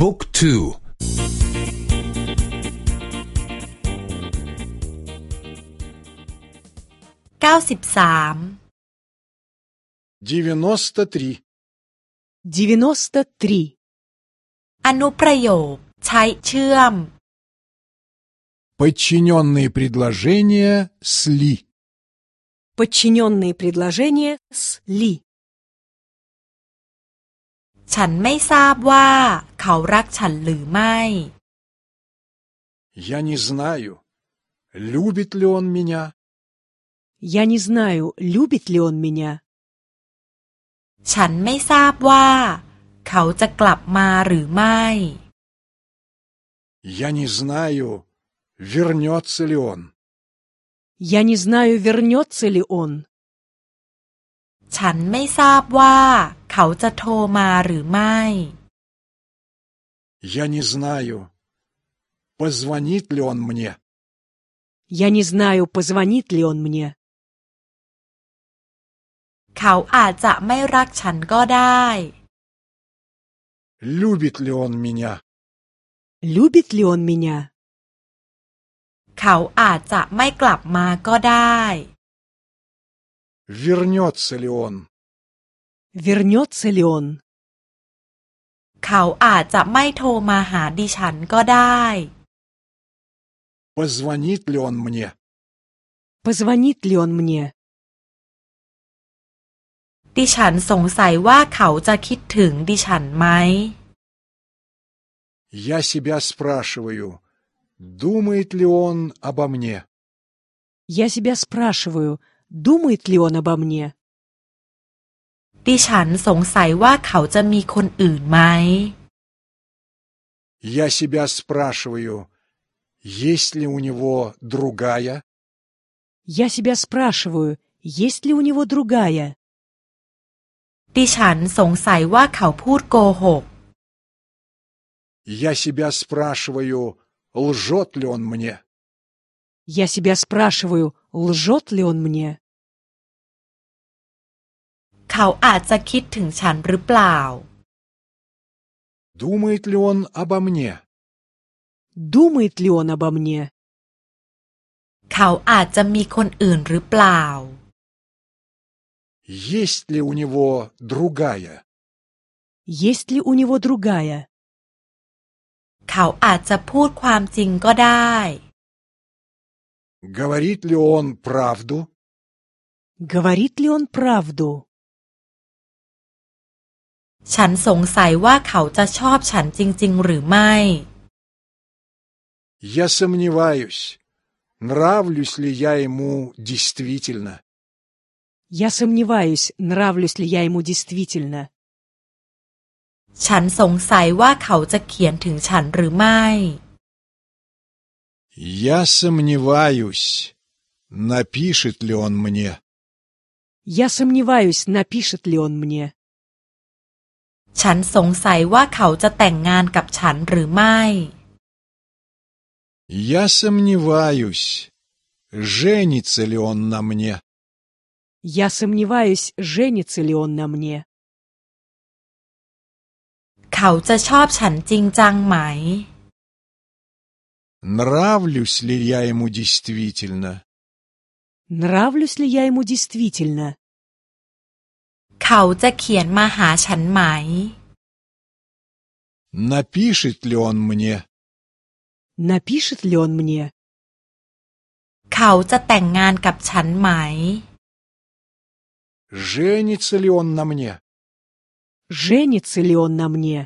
บุ๊กทูเก้าสิบสาม девяносто три девяносто три อนุประโยคใช้เชื่อม подчиненные предложения с ли подчиненные предложения с ли ฉันไม่ทราบว่า เขารักฉันหรือไม่ я не знаю любит ли он меня я не знаю любит ли он меня ฉันไม่ทราบว่า เขาจะกลับมาหรือไม่ я не знаю вернется ли он я не знаю вернется ли он ฉันไม่ทราบว่า เขาจะโทรมาหรือไม่ я не знаю позвонит ли он мне я не знаю позвонит ли он мне เขาอาจจะไม่รักฉันก็ได้ любит ли он меня любит ли он меня เขาอาจจะไม่กลับมาก็ได้ вернется ли он вернется ли он เขาอาจจะไม่โทรมาหาดิฉันก็ได้ позвонит ли он мне позвонит ли он мне ดิฉันสงสัยว่าเขาจะคิดถึงดิฉันไหม я себя спрашиваю думает ли он обо мне я себя спрашиваю думает ли он обо мне ดิฉันสงสัยว่าเขาจะมีคนอื่นไหม я себя спрашиваю есть ли у него другая я себя спрашиваю есть ли у него другая ดิฉันสงสัยว่าเขาพูดโกหก я себя спрашиваю лжет ли он мне я себя спрашиваю лжет ли он мне เขาอาจจะคิดถึงฉันหรือเปล่า думает ли он обо мне думает ли он обо мне เขาอาจจะมีคนอื่นหรือเปล่า есть ли у него другая есть ли у него другая เขาอาจจะพูดความจริงก็ได้ говорит ли он правду говорит ли он правду ฉันสงสัยว่าเขาจะชอบฉันจริง ๆ หรือไม่ я сомневаюсь нравлюсь ли я ему действительно я сомневаюсь нравлюсь ли я ему действительно ฉันสงสัยว่าเขาจะเขียนถึงฉันหรือไม่ я сомневаюсь напишет ли он мне я сомневаюсь напишет ли он мне ฉันสงสัยว่าเขาจะแต่งงานกับฉันหรือไม่ я сомневаюсь женится ли он на мне я сомневаюсь женится ли он на мне เขาจะชอบฉันจริงจังไหม нравлюсь ли я ему действительно нравлюсь ли я ему действительно เขาจะเขียนมาหาฉันไหม напишет ли он мне напишет ли он мне เขาจะแต่งงานกับฉันไหม женится ли он на мне женится ли он на мне